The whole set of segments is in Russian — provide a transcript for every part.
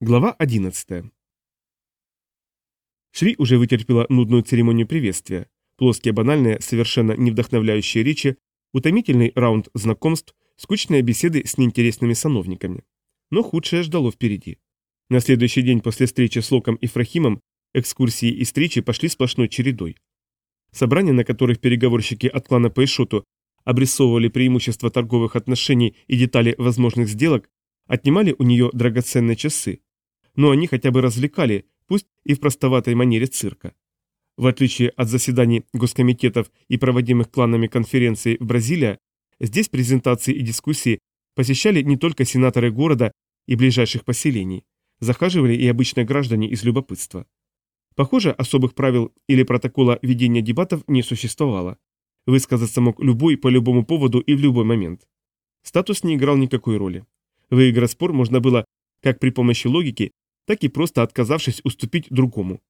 Глава 11. Шри уже вытерпела нудную церемонию приветствия, плоские банальные, совершенно не вдохновляющие речи, утомительный раунд знакомств, скучные беседы с неинтересными сановниками. Но худшее ждало впереди. На следующий день после встречи с Локом и Фрахимом экскурсии и встречи пошли сплошной чередой. Собрания, на которых переговорщики от клана Пейшоту обрисовывали преимущества торговых отношений и детали возможных сделок, отнимали у нее драгоценные часы, но они хотя бы развлекали, пусть и в простоватой манере цирка. В отличие от заседаний госкомитетов и проводимых кланами конференций в Бразилии, здесь презентации и дискуссии посещали не только сенаторы города и ближайших поселений, захаживали и обычные граждане из любопытства. Похоже, особых правил или протокола ведения дебатов не существовало. Высказаться мог любой по любому поводу и в любой момент. Статус не играл никакой роли. Выиграть спор можно было как при помощи логики, так и просто отказавшись уступить другому.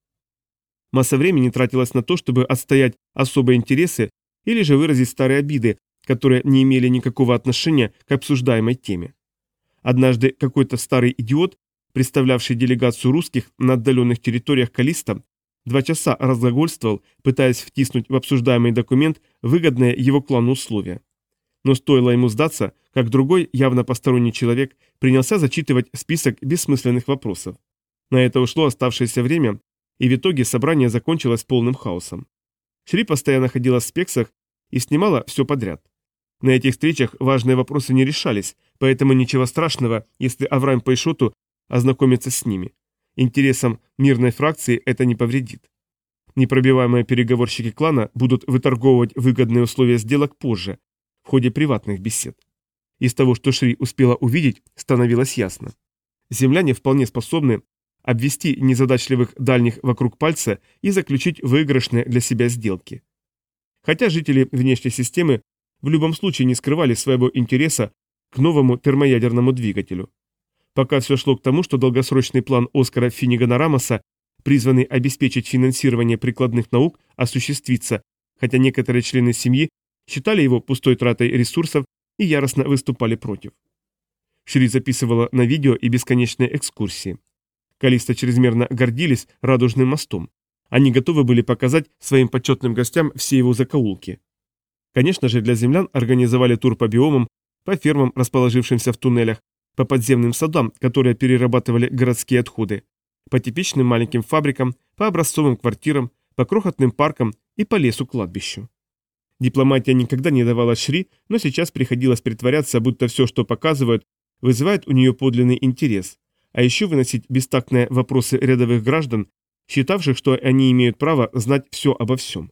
Масса времени тратилась на то, чтобы отстоять особые интересы или же выразить старые обиды, которые не имели никакого отношения к обсуждаемой теме. Однажды какой-то старый идиот, представлявший делегацию русских на отдаленных территориях Калиста, два часа разглагольствовал, пытаясь втиснуть в обсуждаемый документ выгодные его клану условия. Но стоило ему сдаться, как другой, явно посторонний человек, принялся зачитывать список бессмысленных вопросов. На это ушло оставшееся время, и в итоге собрание закончилось полным хаосом. Шри постоянно ходила в спексах и снимала все подряд. На этих встречах важные вопросы не решались, поэтому ничего страшного, если Авраам Пайшоту ознакомится с ними. Интересам мирной фракции это не повредит. Непробиваемые переговорщики клана будут выторговывать выгодные условия сделок позже, в ходе приватных бесед. Из того, что Шри успела увидеть, становилось ясно. Земляне вполне способны обвести незадачливых дальних вокруг пальца и заключить выигрышные для себя сделки. Хотя жители внешней системы в любом случае не скрывали своего интереса к новому термоядерному двигателю. Пока все шло к тому, что долгосрочный план Оскара Финнигана Рамоса, призванный обеспечить финансирование прикладных наук, осуществится, хотя некоторые члены семьи считали его пустой тратой ресурсов и яростно выступали против. Шри записывала на видео и бесконечные экскурсии. Калиста чрезмерно гордились радужным мостом. Они готовы были показать своим почетным гостям все его закоулки. Конечно же, для землян организовали тур по биомам, по фермам, расположившимся в туннелях, по подземным садам, которые перерабатывали городские отходы, по типичным маленьким фабрикам, по образцовым квартирам, по крохотным паркам и по лесу-кладбищу. Дипломатия никогда не давала Шри, но сейчас приходилось притворяться, будто все, что показывают, вызывает у нее подлинный интерес, а еще выносить бестактные вопросы рядовых граждан, считавших, что они имеют право знать все обо всем.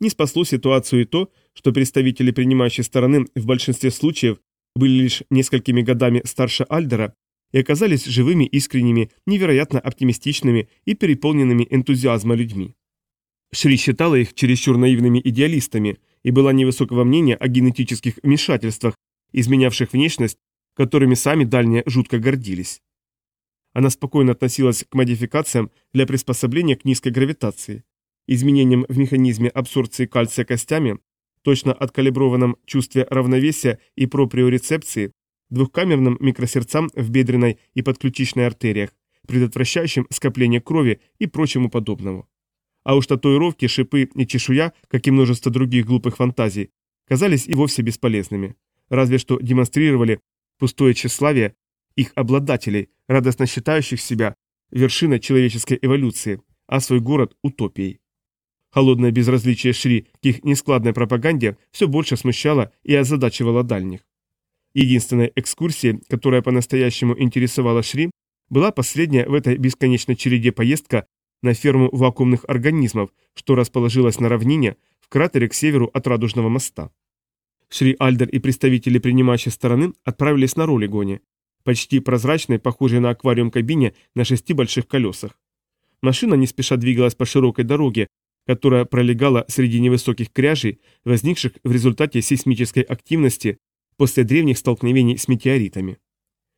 Не спасло ситуацию и то, что представители принимающей стороны в большинстве случаев были лишь несколькими годами старше Альдера и оказались живыми, искренними, невероятно оптимистичными и переполненными энтузиазма людьми. Шри считала их чересчур наивными идеалистами и была невысокого мнения о генетических вмешательствах, изменявших внешность, которыми сами дальние жутко гордились. Она спокойно относилась к модификациям для приспособления к низкой гравитации, изменениям в механизме абсорбции кальция костями, точно откалиброванном чувстве равновесия и проприорецепции, двухкамерным микросердцам в бедренной и подключичной артериях, предотвращающим скопление крови и прочему подобному. А уж татуировки, шипы и чешуя, как и множество других глупых фантазий, казались и вовсе бесполезными, разве что демонстрировали пустое тщеславие их обладателей, радостно считающих себя вершиной человеческой эволюции, а свой город – утопией. Холодное безразличие Шри к их нескладной пропаганде все больше смущало и озадачивало дальних. Единственной экскурсией, которая по-настоящему интересовала Шри, была последняя в этой бесконечной череде поездка на ферму вакуумных организмов, что расположилась на равнине в кратере к северу от Радужного моста. Шри Альдер и представители принимающей стороны отправились на ролигоне, почти прозрачной, похожей на аквариум кабине на шести больших колесах. Машина не спеша двигалась по широкой дороге, которая пролегала среди невысоких кряжей, возникших в результате сейсмической активности после древних столкновений с метеоритами.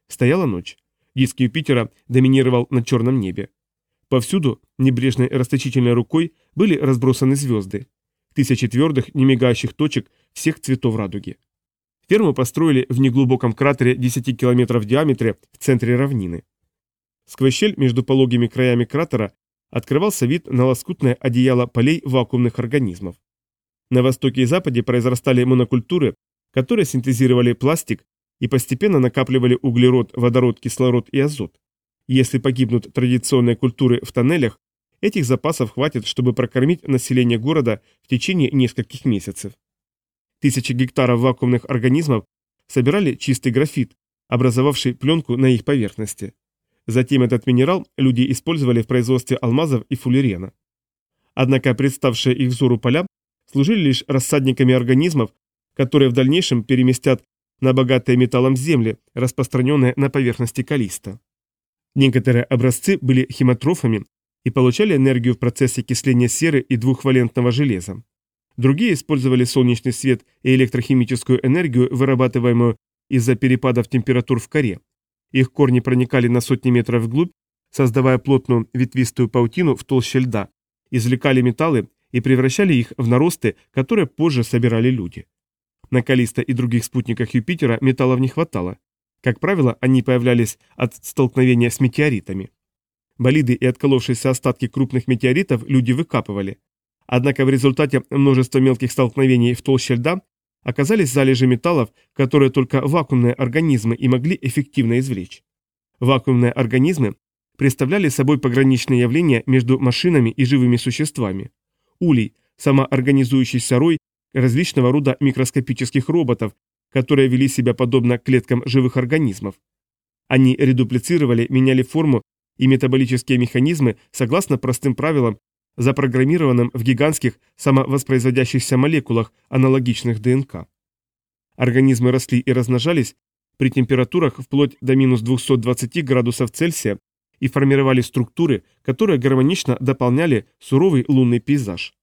Стояла ночь. Диск Юпитера доминировал на черном небе. Повсюду, небрежной расточительной рукой, были разбросаны звезды. Тысячи твердых, немигающих точек всех цветов радуги. Ферму построили в неглубоком кратере 10 километров в диаметре в центре равнины. Сквозь щель между пологими краями кратера открывался вид на лоскутное одеяло полей вакуумных организмов. На востоке и западе произрастали монокультуры, которые синтезировали пластик и постепенно накапливали углерод, водород, кислород и азот. Если погибнут традиционные культуры в тоннелях, этих запасов хватит, чтобы прокормить население города в течение нескольких месяцев. Тысячи гектаров вакуумных организмов собирали чистый графит, образовавший пленку на их поверхности. Затем этот минерал люди использовали в производстве алмазов и фуллерена. Однако представшие их взору поля служили лишь рассадниками организмов, которые в дальнейшем переместят на богатые металлом земли, распространенные на поверхности Калиста. Некоторые образцы были химатрофами и получали энергию в процессе окисления серы и двухвалентного железа. Другие использовали солнечный свет и электрохимическую энергию, вырабатываемую из-за перепадов температур в коре. Их корни проникали на сотни метров вглубь, создавая плотную ветвистую паутину в толще льда, извлекали металлы и превращали их в наросты, которые позже собирали люди. На Калиста и других спутниках Юпитера металлов не хватало. Как правило, они появлялись от столкновения с метеоритами. Болиды и отколовшиеся остатки крупных метеоритов люди выкапывали. Однако в результате множества мелких столкновений в толще льда оказались залежи металлов, которые только вакуумные организмы и могли эффективно извлечь. Вакуумные организмы представляли собой пограничное явление между машинами и живыми существами. Улей, самоорганизующийся рой различного рода микроскопических роботов, которые вели себя подобно клеткам живых организмов. Они редуплицировали, меняли форму и метаболические механизмы согласно простым правилам, запрограммированным в гигантских самовоспроизводящихся молекулах, аналогичных ДНК. Организмы росли и размножались при температурах вплоть до минус 220 градусов Цельсия и формировали структуры, которые гармонично дополняли суровый лунный пейзаж.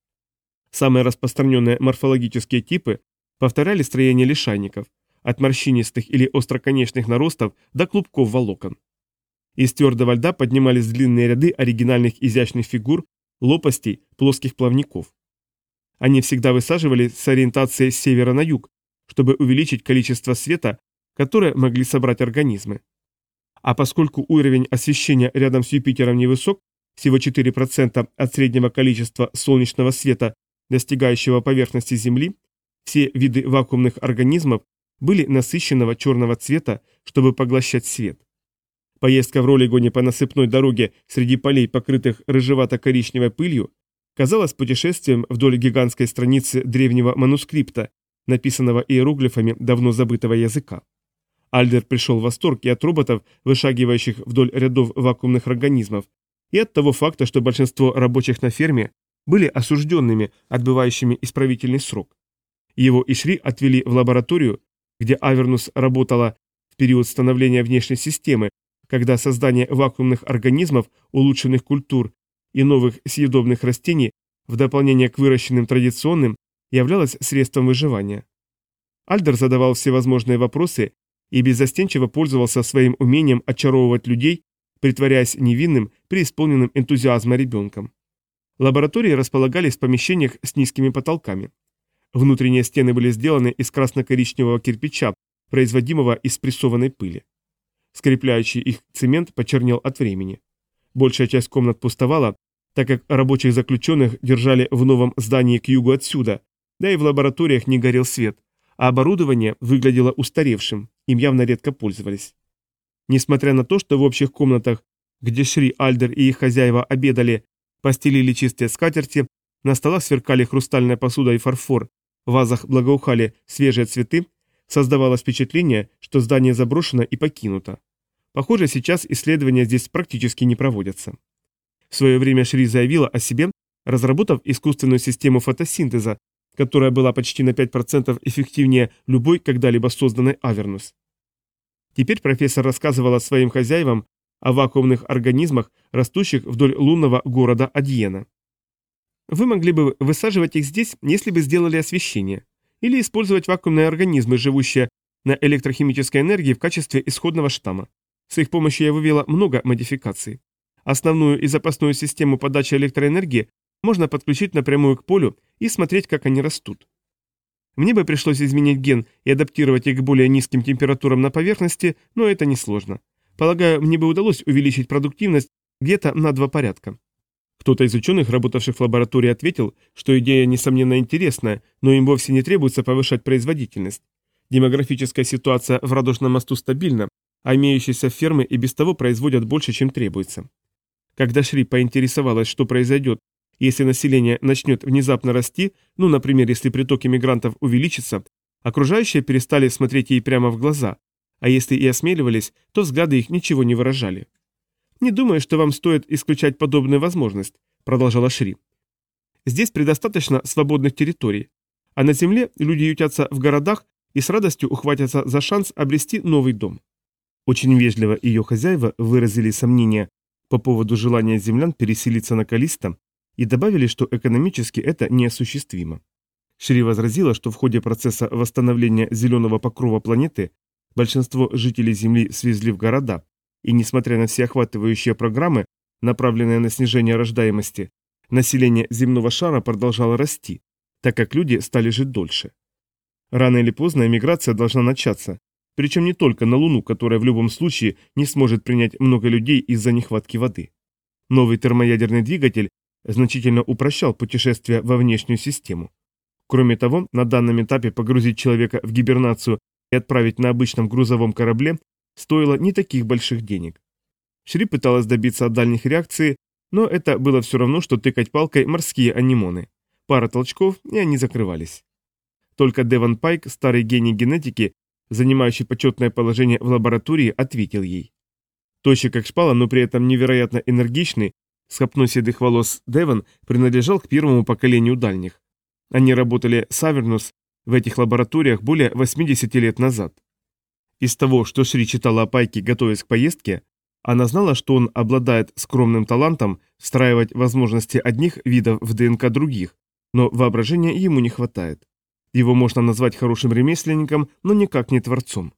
Самые распространенные морфологические типы повторяли строение лишайников, от морщинистых или остроконечных наростов до клубков волокон. Из твердого льда поднимались длинные ряды оригинальных изящных фигур, лопастей, плоских плавников. Они всегда высаживали с ориентацией с севера на юг, чтобы увеличить количество света, которое могли собрать организмы. А поскольку уровень освещения рядом с Юпитером невысок, всего 4% от среднего количества солнечного света, достигающего поверхности Земли, все виды вакуумных организмов были насыщенного черного цвета, чтобы поглощать свет. Поездка в ролигоне по насыпной дороге среди полей, покрытых рыжевато-коричневой пылью, казалась путешествием вдоль гигантской страницы древнего манускрипта, написанного иероглифами давно забытого языка. Альдер пришел в восторг и от роботов, вышагивающих вдоль рядов вакуумных организмов, и от того факта, что большинство рабочих на ферме были осужденными, отбывающими исправительный срок. Его и Шри отвели в лабораторию, где Авернус работала в период становления внешней системы, когда создание вакуумных организмов, улучшенных культур и новых съедобных растений в дополнение к выращенным традиционным являлось средством выживания. Альдер задавал всевозможные вопросы и беззастенчиво пользовался своим умением очаровывать людей, притворяясь невинным, преисполненным энтузиазма ребенком. Лаборатории располагались в помещениях с низкими потолками. Внутренние стены были сделаны из красно-коричневого кирпича, производимого из прессованной пыли. Скрепляющий их цемент почернел от времени. Большая часть комнат пустовала, так как рабочих заключенных держали в новом здании к югу отсюда, да и в лабораториях не горел свет, а оборудование выглядело устаревшим, им явно редко пользовались. Несмотря на то, что в общих комнатах, где Шри, Альдер и их хозяева обедали, постелили чистые скатерти, на столах сверкали хрустальная посуда и фарфор, в вазах благоухали свежие цветы, создавалось впечатление, что здание заброшено и покинуто. Похоже, сейчас исследования здесь практически не проводятся. В свое время Шри заявила о себе, разработав искусственную систему фотосинтеза, которая была почти на 5% эффективнее любой когда-либо созданной Авернус. Теперь профессор рассказывала своим хозяевам о вакуумных организмах, растущих вдоль лунного города Адьена. Вы могли бы высаживать их здесь, если бы сделали освещение, или использовать вакуумные организмы, живущие на электрохимической энергии в качестве исходного штамма. С их помощью я вывела много модификаций. Основную и запасную систему подачи электроэнергии можно подключить напрямую к полю и смотреть, как они растут. Мне бы пришлось изменить ген и адаптировать их к более низким температурам на поверхности, но это несложно. Полагаю, мне бы удалось увеличить продуктивность где-то на два порядка. Кто-то из ученых, работавших в лаборатории, ответил, что идея, несомненно, интересная, но им вовсе не требуется повышать производительность. Демографическая ситуация в Радужном мосту стабильна, а имеющиеся фермы и без того производят больше, чем требуется. Когда Шри поинтересовалась, что произойдет, если население начнет внезапно расти, ну, например, если приток иммигрантов увеличится, окружающие перестали смотреть ей прямо в глаза, а если и осмеливались, то взгляды их ничего не выражали. «Не думаю, что вам стоит исключать подобную возможность», — продолжала Шри. «Здесь предостаточно свободных территорий, а на Земле люди ютятся в городах и с радостью ухватятся за шанс обрести новый дом». Очень вежливо ее хозяева выразили сомнения по поводу желания землян переселиться на Калиста и добавили, что экономически это неосуществимо. Шри возразила, что в ходе процесса восстановления зеленого покрова планеты большинство жителей Земли свезли в города, и несмотря на всеохватывающие программы, направленные на снижение рождаемости, население земного шара продолжало расти, так как люди стали жить дольше. Рано или поздно эмиграция должна начаться, причем не только на Луну, которая в любом случае не сможет принять много людей из-за нехватки воды. Новый термоядерный двигатель значительно упрощал путешествие во внешнюю систему. Кроме того, на данном этапе погрузить человека в гибернацию и отправить на обычном грузовом корабле стоило не таких больших денег. Шри пыталась добиться от дальних реакции, но это было все равно, что тыкать палкой морские анемоны. Пара толчков, и они закрывались. Только Деван Пайк, старый гений генетики, занимающий почетное положение в лаборатории, ответил ей. Тощий как шпала, но при этом невероятно энергичный, с копной седых волос Деван принадлежал к первому поколению дальних. Они работали с Авернус в этих лабораториях более 80 лет назад. Из того, что Шри читала о Пайке, готовясь к поездке, она знала, что он обладает скромным талантом встраивать возможности одних видов в ДНК других, но воображения ему не хватает. Его можно назвать хорошим ремесленником, но никак не творцом.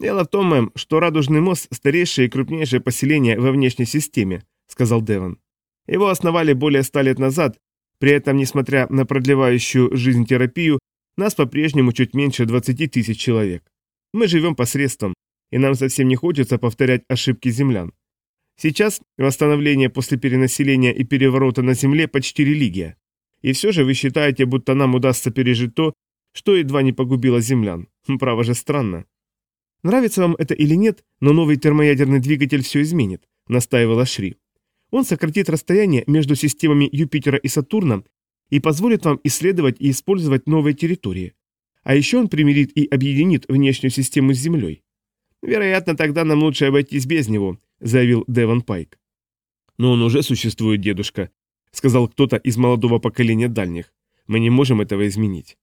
«Дело в том, мэм, что Радужный мост – старейшее и крупнейшее поселение во внешней системе», – сказал Деван. «Его основали более ста лет назад, при этом, несмотря на продлевающую жизнь терапию, нас по-прежнему чуть меньше 20 тысяч человек. Мы живем посредством, и нам совсем не хочется повторять ошибки землян. Сейчас восстановление после перенаселения и переворота на Земле почти религия. И все же вы считаете, будто нам удастся пережить то, что едва не погубило землян. Хм, право же странно. Нравится вам это или нет, но новый термоядерный двигатель все изменит, настаивала Шри. Он сократит расстояние между системами Юпитера и Сатурна и позволит вам исследовать и использовать новые территории. А еще он примирит и объединит внешнюю систему с Землей. Вероятно, тогда нам лучше обойтись без него, заявил Девон Пайк. Но он уже существует, дедушка, сказал кто-то из молодого поколения дальних. Мы не можем этого изменить.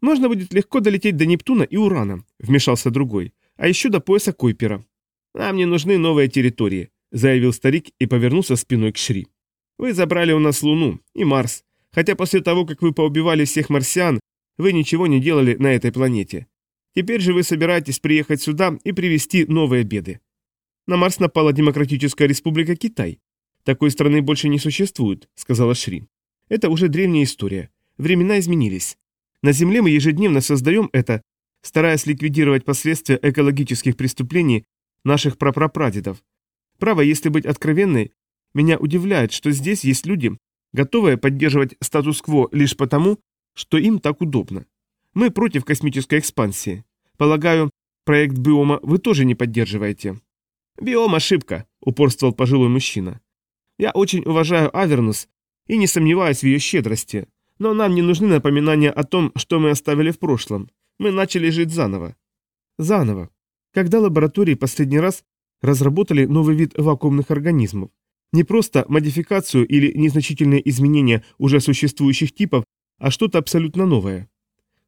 Можно будет легко долететь до Нептуна и Урана, вмешался другой, а еще до пояса Койпера. Нам не нужны новые территории, заявил старик и повернулся спиной к Шри. Вы забрали у нас Луну и Марс, хотя после того, как вы поубивали всех марсиан, вы ничего не делали на этой планете. Теперь же вы собираетесь приехать сюда и привести новые беды. На Марс напала Демократическая Республика Китай. Такой страны больше не существует, сказала Шри. Это уже древняя история. Времена изменились. На Земле мы ежедневно создаем это, стараясь ликвидировать последствия экологических преступлений наших прапрапрадедов. Право, если быть откровенной, меня удивляет, что здесь есть люди, готовые поддерживать статус-кво лишь потому, что им так удобно. Мы против космической экспансии. Полагаю, проект биома вы тоже не поддерживаете. Биом ошибка, упорствовал пожилой мужчина. Я очень уважаю Авернус и не сомневаюсь в ее щедрости, но нам не нужны напоминания о том, что мы оставили в прошлом. Мы начали жить заново. Заново. Когда лаборатории последний раз разработали новый вид вакуумных организмов? Не просто модификацию или незначительные изменения уже существующих типов, а что-то абсолютно новое.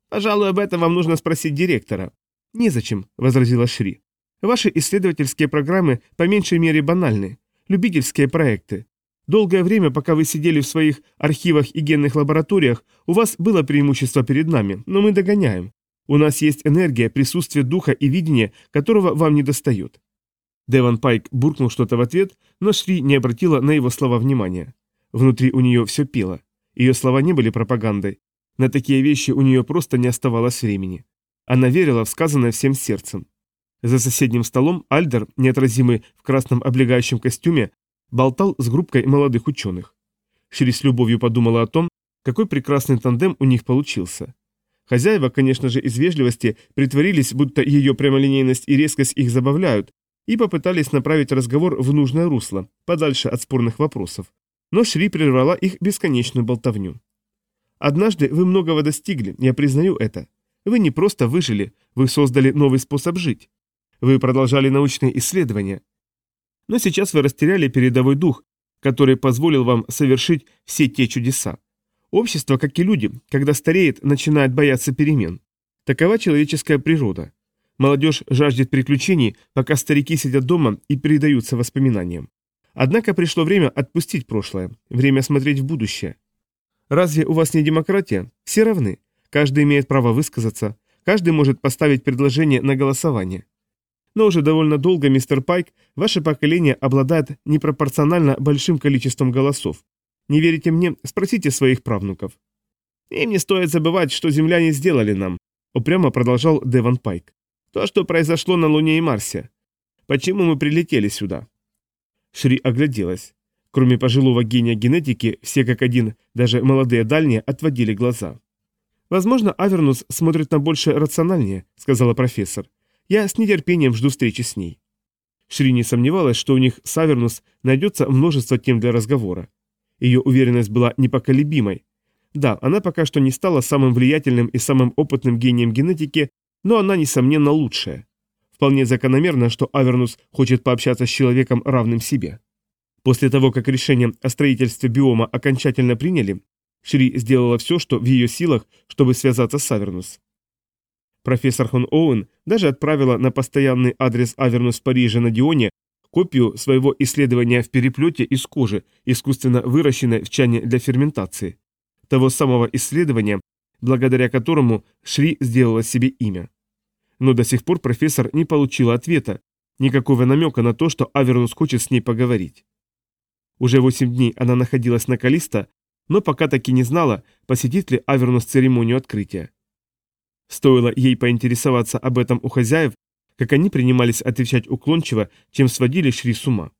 Пожалуй, об этом вам нужно спросить директора. Незачем, возразила Шри. Ваши исследовательские программы по меньшей мере банальны. Любительские проекты. Долгое время, пока вы сидели в своих архивах и генных лабораториях, у вас было преимущество перед нами, но мы догоняем. У нас есть энергия, присутствие духа и видение, которого вам не достает. Деван Пайк буркнул что-то в ответ, но Шри не обратила на его слова внимания. Внутри у нее все пело. Ее слова не были пропагандой. На такие вещи у нее просто не оставалось времени. Она верила в сказанное всем сердцем. За соседним столом Альдер, неотразимый в красном облегающем костюме, болтал с группкой молодых ученых. Шри с любовью подумала о том, какой прекрасный тандем у них получился. Хозяева, конечно же, из вежливости притворились, будто ее прямолинейность и резкость их забавляют, и попытались направить разговор в нужное русло, подальше от спорных вопросов. Но Шри прервала их бесконечную болтовню. «Однажды вы многого достигли, я признаю это. Вы не просто выжили, вы создали новый способ жить. Вы продолжали научные исследования. Но сейчас вы растеряли передовой дух, который позволил вам совершить все те чудеса. Общество, как и люди, когда стареет, начинает бояться перемен. Такова человеческая природа. Молодежь жаждет приключений, пока старики сидят дома и передаются воспоминаниям. Однако пришло время отпустить прошлое, время смотреть в будущее. Разве у вас не демократия? Все равны. Каждый имеет право высказаться, каждый может поставить предложение на голосование. Но уже довольно долго, мистер Пайк, ваше поколение обладает непропорционально большим количеством голосов. Не верите мне? Спросите своих правнуков. Им не стоит забывать, что земляне сделали нам, упрямо продолжал Деван Пайк. То, что произошло на Луне и Марсе. Почему мы прилетели сюда? Шри огляделась. Кроме пожилого гения генетики, все как один, даже молодые дальние, отводили глаза. «Возможно, Авернус смотрит на больше рациональнее», — сказала профессор. «Я с нетерпением жду встречи с ней». Шри не сомневалась, что у них с Авернус найдется множество тем для разговора. Ее уверенность была непоколебимой. Да, она пока что не стала самым влиятельным и самым опытным гением генетики, но она, несомненно, лучшая. Вполне закономерно, что Авернус хочет пообщаться с человеком, равным себе. После того, как решение о строительстве биома окончательно приняли, Шри сделала все, что в ее силах, чтобы связаться с Авернус. Профессор Хон Оуэн даже отправила на постоянный адрес Авернус в Париже на Дионе копию своего исследования в переплете из кожи, искусственно выращенной в чане для ферментации. Того самого исследования, благодаря которому Шри сделала себе имя. Но до сих пор профессор не получила ответа, никакого намека на то, что Авернус хочет с ней поговорить. Уже восемь дней она находилась на Калиста, но пока таки не знала, посетит ли Авернус церемонию открытия. Стоило ей поинтересоваться об этом у хозяев, как они принимались отвечать уклончиво, чем сводили Шри с ума.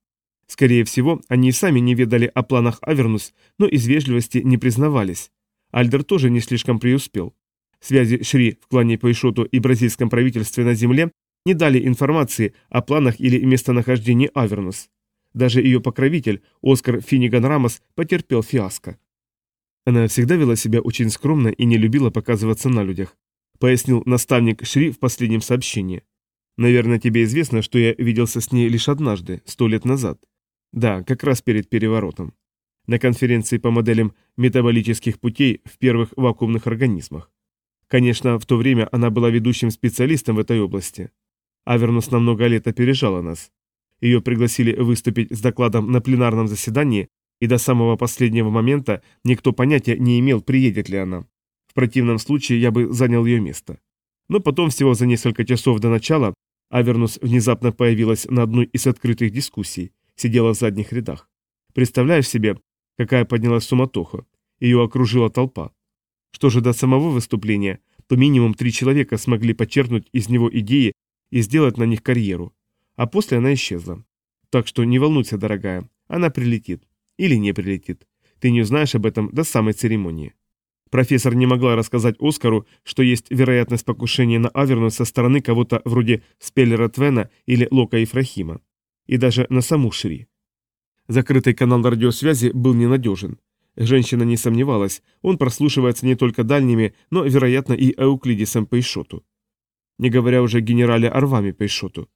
Скорее всего, они и сами не ведали о планах Авернус, но из вежливости не признавались. Альдер тоже не слишком преуспел. Связи Шри в клане Пайшоту и бразильском правительстве на земле не дали информации о планах или местонахождении Авернус. Даже ее покровитель, Оскар Финниган Рамос, потерпел фиаско. Она всегда вела себя очень скромно и не любила показываться на людях, пояснил наставник Шри в последнем сообщении. Наверное, тебе известно, что я виделся с ней лишь однажды, сто лет назад. Да, как раз перед переворотом. На конференции по моделям метаболических путей в первых вакуумных организмах. Конечно, в то время она была ведущим специалистом в этой области. Авернус на много лет опережала нас. Ее пригласили выступить с докладом на пленарном заседании, и до самого последнего момента никто понятия не имел, приедет ли она. В противном случае я бы занял ее место. Но потом, всего за несколько часов до начала, Авернус внезапно появилась на одной из открытых дискуссий, сидела в задних рядах. Представляешь себе, какая поднялась суматоха. Ее окружила толпа. Что же до самого выступления, то минимум три человека смогли подчеркнуть из него идеи и сделать на них карьеру. А после она исчезла. Так что не волнуйся, дорогая, она прилетит. Или не прилетит. Ты не узнаешь об этом до самой церемонии. Профессор не могла рассказать Оскару, что есть вероятность покушения на Аверну со стороны кого-то вроде Спеллера Твена или Лока Ифрахима. И даже на саму Шри. Закрытый канал радиосвязи был ненадежен. Женщина не сомневалась, он прослушивается не только дальними, но, вероятно, и Эуклидисом Пейшоту. Не говоря уже о генерале Арвами Пейшоту.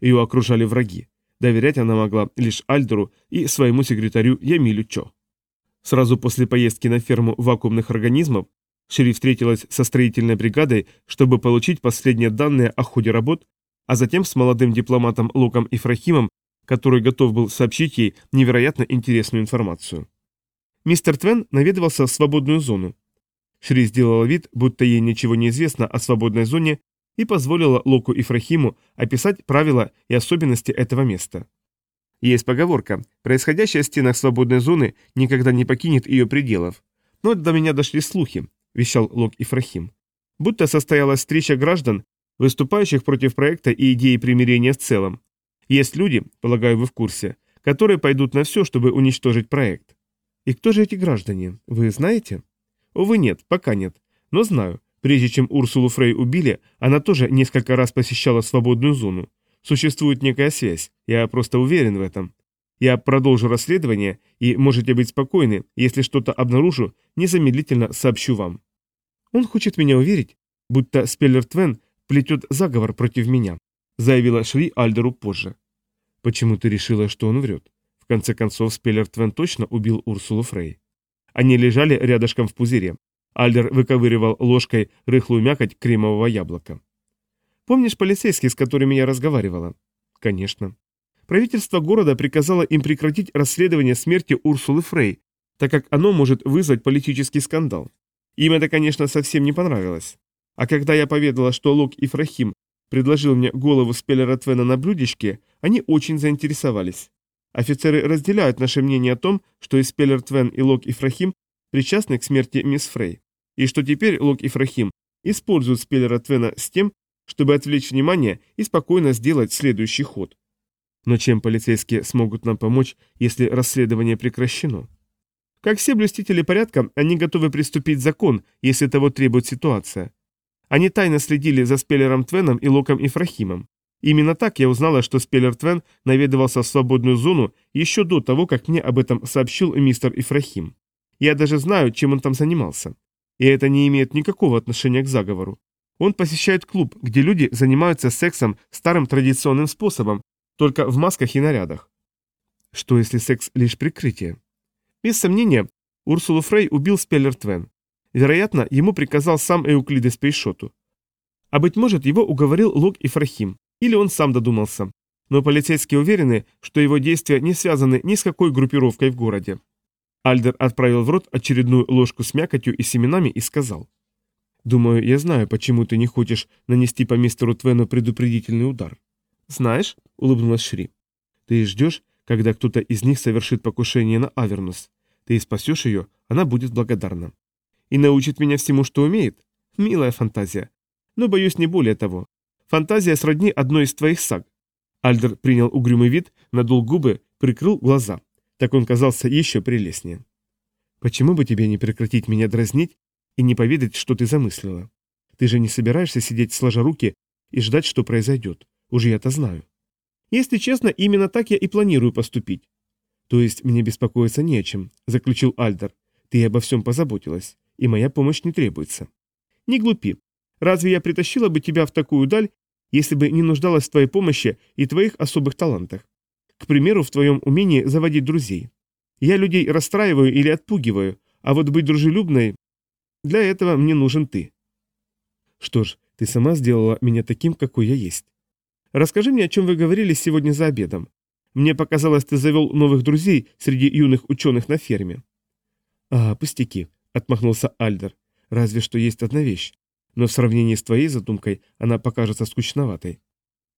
Ее окружали враги. Доверять она могла лишь Альдеру и своему секретарю Ямилю Чо. Сразу после поездки на ферму вакуумных организмов Шерри встретилась со строительной бригадой, чтобы получить последние данные о ходе работ, а затем с молодым дипломатом Луком Ифрахимом, который готов был сообщить ей невероятно интересную информацию. Мистер Твен наведывался в свободную зону. Шри сделала вид, будто ей ничего не известно о свободной зоне и позволила Локу Ифрахиму описать правила и особенности этого места. Есть поговорка, происходящее в стенах свободной зоны никогда не покинет ее пределов. Но до меня дошли слухи, вещал Лок Ифрахим. Будто состоялась встреча граждан, выступающих против проекта и идеи примирения в целом. Есть люди, полагаю, вы в курсе, которые пойдут на все, чтобы уничтожить проект. И кто же эти граждане, вы знаете? Увы, нет, пока нет, но знаю. Прежде чем Урсулу Фрей убили, она тоже несколько раз посещала свободную зону. Существует некая связь, я просто уверен в этом. Я продолжу расследование, и можете быть спокойны, если что-то обнаружу, незамедлительно сообщу вам. Он хочет меня уверить, будто Спеллер Твен плетет заговор против меня, заявила Шри Альдеру позже. Почему ты решила, что он врет? Конце концов, Спеллер Твен точно убил Урсулу Фрей. Они лежали рядышком в пузыре. Альдер выковыривал ложкой рыхлую мякоть кремового яблока. Помнишь полицейских, с которыми я разговаривала? Конечно. Правительство города приказало им прекратить расследование смерти Урсулы Фрей, так как оно может вызвать политический скандал. Им это, конечно, совсем не понравилось. А когда я поведала, что Лок Ифрахим предложил мне голову Спеллера Твена на блюдечке, они очень заинтересовались. Офицеры разделяют наше мнение о том, что и Спеллер Твен и Лок Ифрахим причастны к смерти мисс Фрей, и что теперь Лок Ифрахим используют Спеллера Твена с тем, чтобы отвлечь внимание и спокойно сделать следующий ход. Но чем полицейские смогут нам помочь, если расследование прекращено? Как все блюстители порядка, они готовы приступить закон, если того требует ситуация. Они тайно следили за Спеллером Твеном и Локом Ифрахимом. Именно так я узнала, что Спеллер Твен наведывался в свободную зону еще до того, как мне об этом сообщил мистер Ифрахим. Я даже знаю, чем он там занимался. И это не имеет никакого отношения к заговору. Он посещает клуб, где люди занимаются сексом старым традиционным способом, только в масках и нарядах. Что если секс лишь прикрытие? Без сомнения, Урсулу Фрей убил Спеллер Твен. Вероятно, ему приказал сам Эуклидес Пейшоту. А быть может, его уговорил Лок и Фрахим, или он сам додумался. Но полицейские уверены, что его действия не связаны ни с какой группировкой в городе. Альдер отправил в рот очередную ложку с мякотью и семенами и сказал. «Думаю, я знаю, почему ты не хочешь нанести по мистеру Твену предупредительный удар. «Знаешь», — улыбнулась Шри, — «ты ждешь, когда кто-то из них совершит покушение на Авернус. Ты спасешь ее, она будет благодарна. И научит меня всему, что умеет? Милая фантазия. Но, боюсь, не более того. Фантазия сродни одной из твоих саг». Альдер принял угрюмый вид, надул губы, прикрыл глаза. Так он казался еще прелестнее. «Почему бы тебе не прекратить меня дразнить и не поведать, что ты замыслила? Ты же не собираешься сидеть сложа руки и ждать, что произойдет. Уже я-то знаю. Если честно, именно так я и планирую поступить. То есть мне беспокоиться не о чем, заключил Альдер. Ты обо всем позаботилась, и моя помощь не требуется. Не глупи. Разве я притащила бы тебя в такую даль, если бы не нуждалась в твоей помощи и твоих особых талантах? К примеру, в твоем умении заводить друзей. Я людей расстраиваю или отпугиваю, а вот быть дружелюбной... Для этого мне нужен ты. Что ж, ты сама сделала меня таким, какой я есть. Расскажи мне, о чем вы говорили сегодня за обедом. Мне показалось, ты завел новых друзей среди юных ученых на ферме». «А, пустяки», — отмахнулся Альдер. «Разве что есть одна вещь. Но в сравнении с твоей задумкой она покажется скучноватой».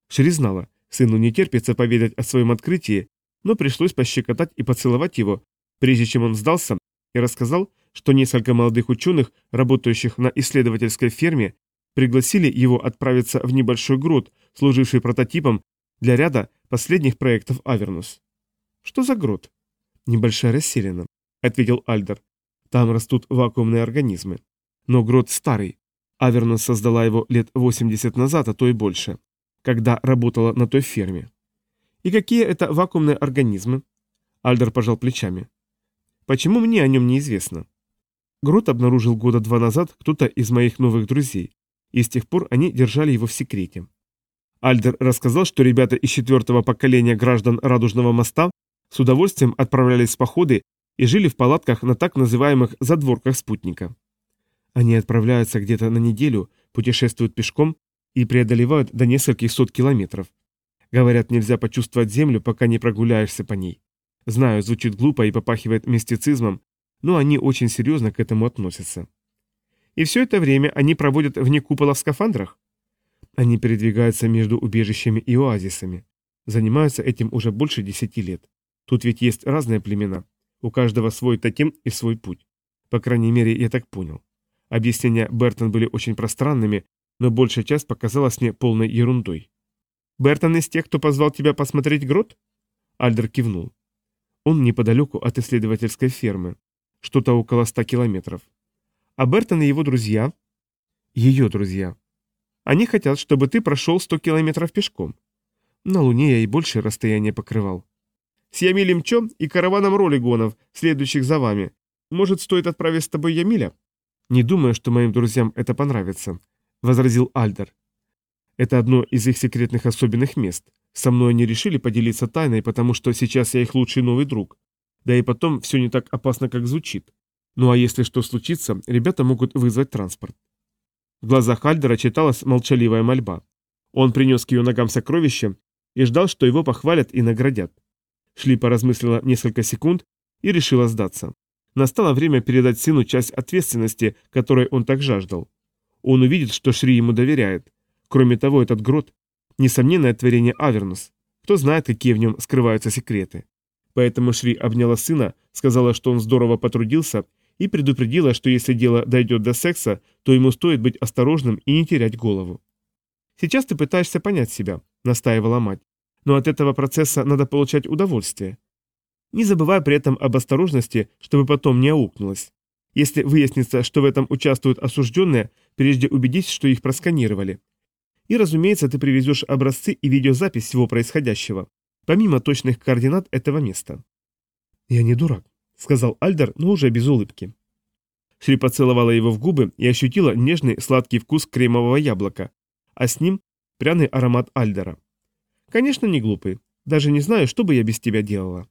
Шри знала, сыну не терпится поведать о своем открытии, но пришлось пощекотать и поцеловать его, прежде чем он сдался и рассказал, что несколько молодых ученых, работающих на исследовательской ферме, пригласили его отправиться в небольшой грот, служивший прототипом для ряда последних проектов Авернус. «Что за грот?» «Небольшая расселена», — ответил Альдер. «Там растут вакуумные организмы. Но грот старый. Авернус создала его лет 80 назад, а то и больше, когда работала на той ферме». «И какие это вакуумные организмы?» Альдер пожал плечами. «Почему мне о нем неизвестно?» Грот обнаружил года два назад кто-то из моих новых друзей, и с тех пор они держали его в секрете. Альдер рассказал, что ребята из четвертого поколения граждан Радужного моста с удовольствием отправлялись в походы и жили в палатках на так называемых задворках спутника. Они отправляются где-то на неделю, путешествуют пешком и преодолевают до нескольких сот километров. Говорят, нельзя почувствовать землю, пока не прогуляешься по ней. Знаю, звучит глупо и попахивает мистицизмом, но они очень серьезно к этому относятся. И все это время они проводят вне купола в скафандрах? Они передвигаются между убежищами и оазисами. Занимаются этим уже больше десяти лет. Тут ведь есть разные племена. У каждого свой тотем и свой путь. По крайней мере, я так понял. Объяснения Бертон были очень пространными, но большая часть показалась мне полной ерундой. «Бертон из тех, кто позвал тебя посмотреть грот?» Альдер кивнул. Он неподалеку от исследовательской фермы, что-то около ста километров. А Бертон и его друзья, ее друзья, они хотят, чтобы ты прошел сто километров пешком. На Луне я и большее расстояние покрывал. С Ямилем Чо и караваном ролигонов, следующих за вами. Может, стоит отправить с тобой Ямиля? Не думаю, что моим друзьям это понравится, возразил Альдер. Это одно из их секретных особенных мест. Со мной они решили поделиться тайной, потому что сейчас я их лучший новый друг. Да и потом все не так опасно, как звучит. Ну а если что случится, ребята могут вызвать транспорт. В глазах Альдера читалась молчаливая мольба. Он принес к ее ногам сокровище и ждал, что его похвалят и наградят. Шли поразмыслила несколько секунд и решила сдаться. Настало время передать сыну часть ответственности, которой он так жаждал. Он увидит, что Шри ему доверяет. Кроме того, этот грот – несомненное творение Авернус. Кто знает, какие в нем скрываются секреты. Поэтому Шри обняла сына, сказала, что он здорово потрудился, и предупредила, что если дело дойдет до секса, то ему стоит быть осторожным и не терять голову. «Сейчас ты пытаешься понять себя», – настаивала мать. «Но от этого процесса надо получать удовольствие. Не забывай при этом об осторожности, чтобы потом не аукнулось. Если выяснится, что в этом участвуют осужденные, прежде убедись, что их просканировали. И, разумеется, ты привезешь образцы и видеозапись всего происходящего, помимо точных координат этого места. «Я не дурак», — сказал Альдер, но уже без улыбки. Шри поцеловала его в губы и ощутила нежный сладкий вкус кремового яблока, а с ним пряный аромат Альдера. «Конечно, не глупый. Даже не знаю, что бы я без тебя делала».